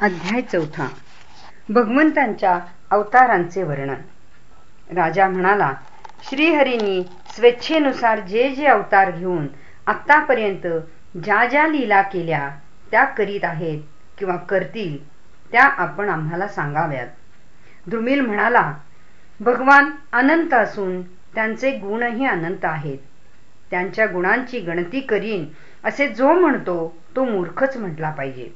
अध्याय चौथा. भगवंतांच्या अवतारांचे वर्णन. राजा म्हणाला श्रीहरींनी स्वेच्छेनुसार जे जे अवतार घेऊन आतापर्यंत ज्या ज्या लीला केल्या त्या करीत आहेत किंवा करतील त्या आपण आम्हाला सांगाव्यात. द्रुमिल म्हणाला भगवान अनंत असून त्यांचे गुणही अनंत आहेत. त्यांच्या गुणांची गणती करीन असे जो म्हणतो तो मूर्खच म्हटला पाहिजे.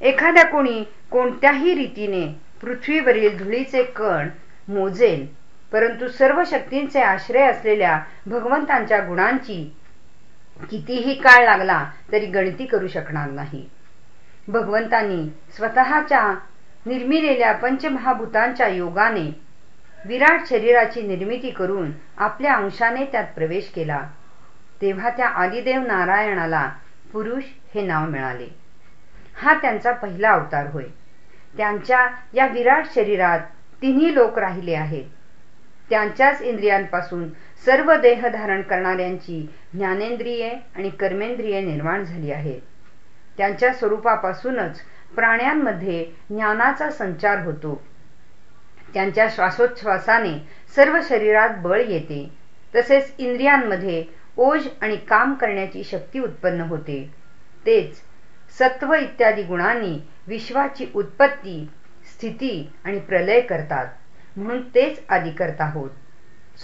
एखाद्या कोणी कोणत्याही रीतीने पृथ्वीवरील धुळीचे कण मोजेल परंतु सर्व शक्तींचे आश्रय असलेल्या भगवंतांच्या गुणांची कितीही काळ लागला तरी गणती करू शकणार नाही. भगवंतांनी स्वतःच्या निर्मिलेल्या पंचमहाभूतांच्या योगाने विराट शरीराची निर्मिती करून आपल्या अंशाने त्यात प्रवेश केला. तेव्हा त्या आदिदेव नारायणाला पुरुष हे नाव मिळाले. हा त्यांचा पहिला अवतार होय. त्यांच्या या विराट शरीरात तिन्ही लोक राहिले आहेत. त्यांच्याच इंद्रियांपासून सर्व देह धारण करणाऱ्यांची ज्ञानेंद्रिये आणि कर्मेंद्रिये निर्माण झाली आहेत. त्यांच्या स्वरूपापासूनच प्राण्यांमध्ये ज्ञानाचा संचार होतो. त्यांच्या श्वासोच्छ्वासाने सर्व शरीरात बळ येते. तसेच इंद्रियांमध्ये ओज आणि काम करण्याची शक्ती उत्पन्न होते. तेच सत्व इत्यादी गुणांनी विश्वाची उत्पत्ती स्थिती आणि प्रलय करतात. म्हणून तेच आदिकर्ता करता होत.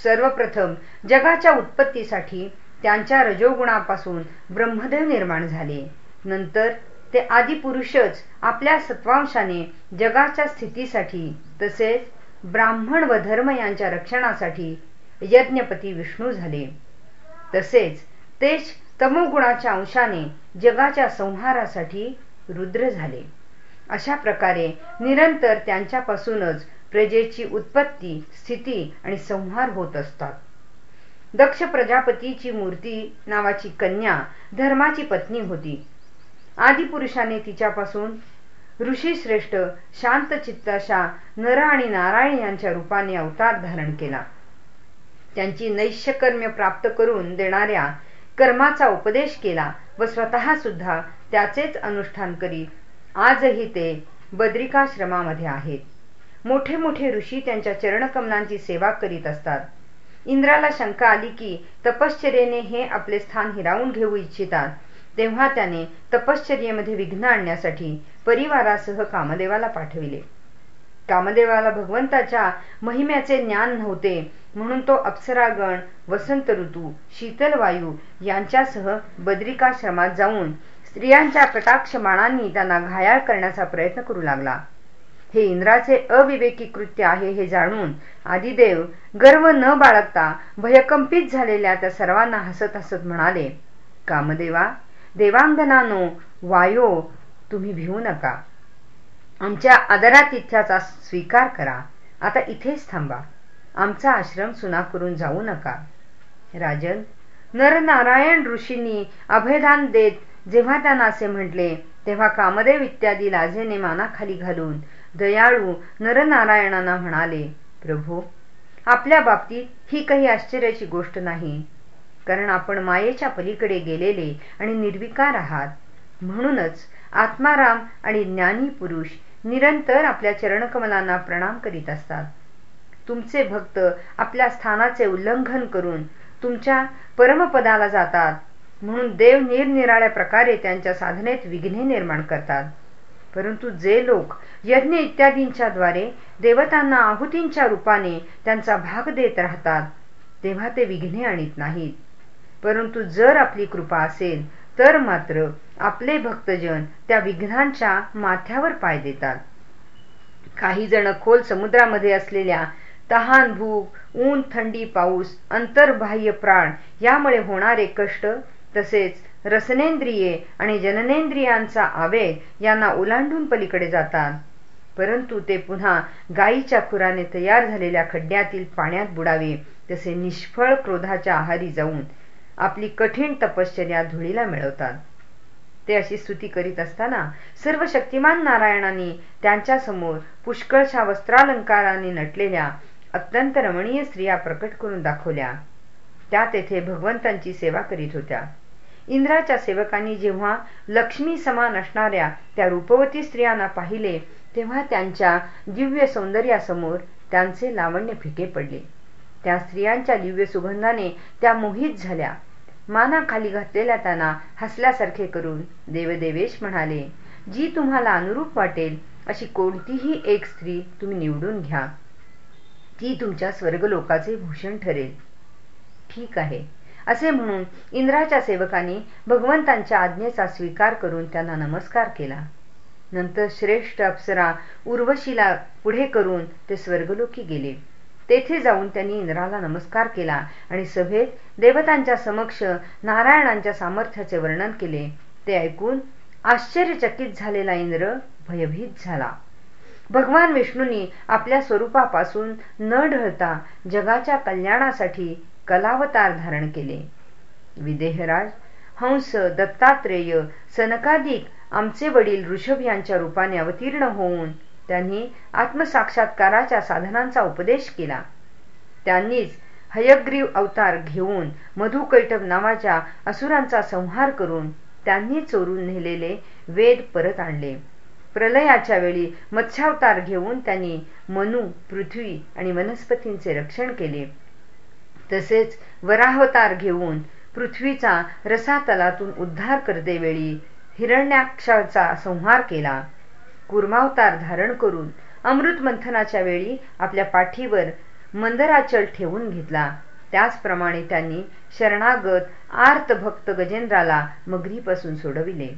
सर्वप्रथम जगाच्या उत्पत्तीसाठी त्यांच्या रजोगुणापासून ब्रह्मदेव निर्माण झाले. नंतर ते आदिपुरुषच आपल्या सत्वांशाने जगाच्या स्थितीसाठी तसेच ब्राह्मण व धर्म यांच्या रक्षणासाठी यज्ञपती विष्णू झाले. तसेच तेच तमोगुणाच्या अंशाने जगाच्या संहारासाठी रुद्र झाले. अशा प्रकारे निरंतर त्यांच्यापासूनच प्रजेची उत्पत्ती स्थिती आणि संहार होत असतात. दक्ष प्रजापतीची मूर्ती नावाची कन्या धर्माची पत्नी होती. आदिपुरुषाने तिच्यापासून ऋषीश्रेष्ठ शांत चित्ताशा नर आणि नारायण यांच्या रूपाने अवतार धारण केला. त्यांची नैश्यकर्म्य प्राप्त करून देणाऱ्या कर्माचा उपदेश केला व स्वतः सुद्धा त्याचेच अनुष्ठान करीत. आजही ते बद्रिकाश्रमामध्ये आहेत. मोठे मोठे ऋषी त्यांच्या चरणकमलांची सेवा करीत असतात. इंद्राला शंका आली की तपश्चर्याने हे आपले स्थान हिरावून घेऊ इच्छितात. तेव्हा त्याने तपश्चर्येमध्ये विघ्न आणण्यासाठी परिवारासह कामदेवाला पाठविले. कामदेवाला भगवंताच्या महिम्याचे ज्ञान नव्हते. म्हणून तो अप्सरागण वसंत ऋतू शीतल वायू यांच्यासह बद्रिकाश्रमात जाऊन स्त्रियांच्या कटाक्ष बाणांनी त्यांना घायाळ करण्याचा प्रयत्न करू लागला. हे इंद्राचे अविवेकी कृत्य आहे हे जाणून आदिदेव गर्व न बाळगता भयकंपित झालेल्या त्या सर्वांना हसत हसत म्हणाले कामदेवा देवांगनानो वायो तुम्ही भिवू नका. आमच्या आदरातिथ्याचा स्वीकार करा. आता इथेच थांबा. आमचा आश्रम सुना करून जाऊ नका. राजन नरनारायण ऋषींनी अभयदान देत जेव्हा त्यांना असे म्हटले तेव्हा कामदेव इत्यादी लाजेने मानाखाली घालून दयाळू नरनारायणांना म्हणाले प्रभू आपल्या बाबतीत ही काही आश्चर्याची गोष्ट नाही. कारण आपण मायेच्या पलीकडे गेलेले आणि निर्विकार आहात. म्हणूनच आत्माराम आणि ज्ञानी पुरुष निरंतर आपल्या चरणकमलांना प्रणाम करीत असतात. तुमचे भक्त आपल्या स्थानाचे उल्लंघन करून तुमच्या परमपदाला जातात. म्हणून देव निरनिराळ्या प्रकारे त्यांच्या साधनेत विघ्ने निर्माण करतात. परंतु जे लोक यज्ञ इत्यादींच्या द्वारे देवतांना आहुतींच्या रूपाने त्यांचा भाग देत राहतात तेव्हा ते विघ्ने आणीत नाहीत. परंतु जर आपली कृपा असेल तर मात्र आपले भक्तजन त्या विघ्नांच्या माथ्यावर पाय देतात. काही जण खोल समुद्रामध्ये असलेल्या तहान भूक ऊन थंडी पाऊस अंतर्बाह्य प्राण यामुळे होणारे कष्ट तसेच रसनेंद्रिये आणि जननेंद्रियांचा आवेग यांना ओलांडून पलीकडे जातात. परंतु ते पुन्हा गायीच्या खुराने तयार झालेल्या खड्ड्यातील पाण्यात बुडावे तसे निष्फळ क्रोधाच्या आहारी जाऊन आपली कठीण तपश्चर्या धुळीला मिळवतात. ते अशी स्तुती करीत असताना सर्व शक्तिमान नारायणांनी त्यांच्यासमोर पुष्कळशा वस्त्रालंकाराने नटलेल्या अत्यंत रमणीय स्त्रिया प्रकट करून दाखवल्या. त्या तेथे भगवंतांची सेवा करीत होत्या. इंद्राच्या सेवकांनी जेव्हा लक्ष्मी समान असणाऱ्या त्या रूपवती स्त्रियांना पाहिले तेव्हा त्यांच्या दिव्य सौंदर्यासमोर त्यांचे लावण्य फिके पडले. त्या स्त्रियांच्या दिव्य सुगंधाने त्या मोहित झाल्या. माना खाली घातलेल्या त्यांना हसल्यासारखे करून देवदेवेश म्हणाले जी तुम्हाला अनुरूप वाटेल अशी कोणतीही एक स्त्री तुम्ही निवडून घ्या. ती तुमच्या स्वर्गलोकाचे भूषण ठरेल. ठीक आहे. असे म्हणून इंद्राच्या सेवकांनी भगवंतांच्या आज्ञेचा स्वीकार करून त्यांना नमस्कार केला. नंतर श्रेष्ठ अप्सरा उर्वशीला पुढे करून ते स्वर्गलोकी गेले. तेथे जाऊन त्यांनी इंद्राला नमस्कार केला आणि सभेत देवतांच्या समक्ष नारायणांच्या सामर्थ्याचे वर्णन केले. ते ऐकून आश्चर्यचकित झालेला इंद्र भयभीत झाला. भगवान विष्णूंनी आपल्या स्वरूपापासून न ढळता जगाच्या कल्याणासाठी कलावतार धारण केले. विदेहराज हंस दत्तात्रेय सनकादिक आमचे वडील ऋषभ यांच्या रूपाने अवतीर्ण होऊन त्यांनी आत्मसाक्षात्काराच्या साधनांचा उपदेश केला. त्यांनीच हयग्रीव अवतार घेऊन मधुकैटभ नावाच्या असुरांचा संहार करून त्यांनी चोरून नेलेले वेद परत आणले. प्रलयाच्या वेळी मत्स्यावतार घेऊन त्यांनी मनू पृथ्वी आणि वनस्पतींचे रक्षण केले. तसेच वराहवतार घेऊन पृथ्वीचा रसातलातून उद्धार करतेवेळी हिरण्याक्षाचा संहार केला. कुर्मावतार धारण करून अमृत मंथनाच्या वेळी आपल्या पाठीवर मंदराचल ठेवून घेतला. त्याचप्रमाणे त्यांनी शरणागत आर्त भक्त गजेंद्राला मगरीपासून सोडविले.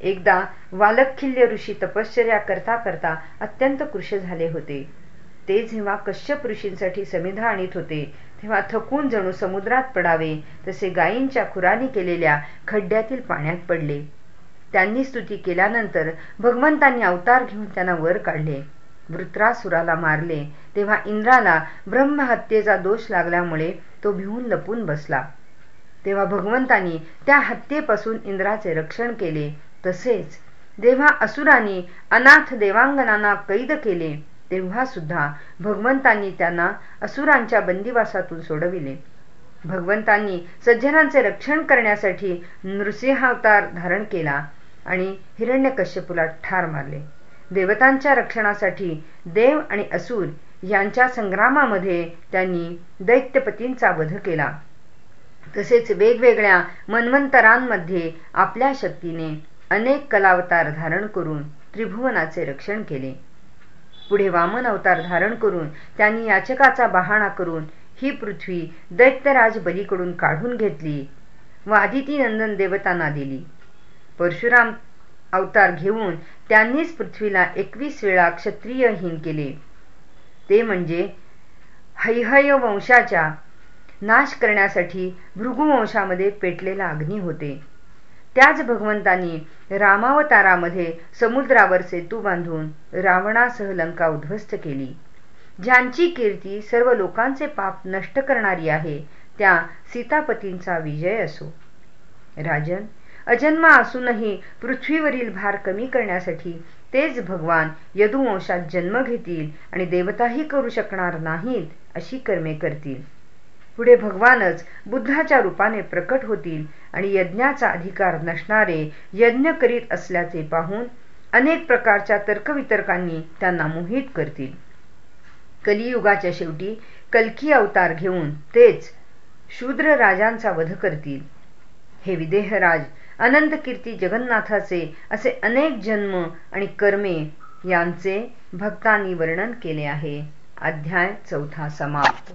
एकदा वालखिल्य ऋषी तपश्चर्या करता करता अत्यंत कृश झाले होते. ते जेव्हा कश्यप ऋषींसाठी समिधा आणीत होते तेव्हा थकून जणू समुद्रात पडावे तसे गायींच्या खुरानी केलेल्या खड्ड्यातील पाण्यात पडले. त्यांनी स्तुती केल्यानंतर भगवंतांनी अवतार घेऊन त्यांना वर काढले. वृत्रासुराला मारले. तेव्हा इंद्राला ब्रह्महत्येचा दोष लागल्यामुळे तो भिवून लपून बसला. तेव्हा भगवंतांनी त्या हत्येपासून इंद्राचे रक्षण केले. तसेच जेव्हा असुरांनी अनाथ देवांगणांना कैद केले तेव्हा सुद्धा भगवंतांनी त्यांना असुरांच्या बंदिवासातून सोडविले. भगवंतांनी सज्जनांचे रक्षण करण्यासाठी नृसिंहावतार धारण केला. आणि हिरण्यकश्यपूला ठार मारले. देवतांच्या रक्षणासाठी देव आणि असुर यांच्या संग्रामामध्ये त्यांनी दैत्यपतींचा वध केला. तसेच वेगवेगळ्या मन्वंतरांमध्ये आपल्या शक्तीने अनेक कलावतार धारण करून त्रिभुवनाचे रक्षण केले. पुढे वामन अवतार धारण करून त्यांनी याचकाचा बहाणा करून ही पृथ्वी दैत्यराज बलीकडून काढून घेतली व आदिती नंदन देवतांना दिली. परशुराम अवतार घेऊन त्यांनीच पृथ्वीला एकवीस वेळा क्षत्रियहीन केले. ते म्हणजे हैहय वंशाच्या नाश करण्यासाठी भृगुवंशामध्ये पेटलेला अग्नी होते. त्याच भगवंतांनी रामावतारामध्ये समुद्रावर सेतू बांधून रावणासह लंका उद्ध्वस्त केली. ज्यांची कीर्ती सर्व लोकांचे पाप नष्ट करणारी आहे त्या सीतापतींचा विजय असो. राजन अजन्मा असूनही पृथ्वीवरील भार कमी करण्यासाठी तेच भगवान यदुवंशात जन्म घेतील आणि देवताही करू शकणार नाहीत अशी कर्मे करतील. पुढे भगवानच बुद्धाच्या रूपाने प्रकट होतील आणि यज्ञाचा अधिकार नसणारे यज्ञ करीत असल्याचे पाहून अनेक प्रकारच्या तर्कवितर्कांनी त्यांना मोहित करतील. कलियुगाच्या शेवटी कलकी अवतार घेऊन तेच शूद्र राजांचा वध करतील. हे विदेहराज अनंत कीर्ती जगन्नाथाचे असे अनेक जन्म आणि कर्मे यांचे भक्तांनी वर्णन केले आहे. अध्याय चौथा समाप्त.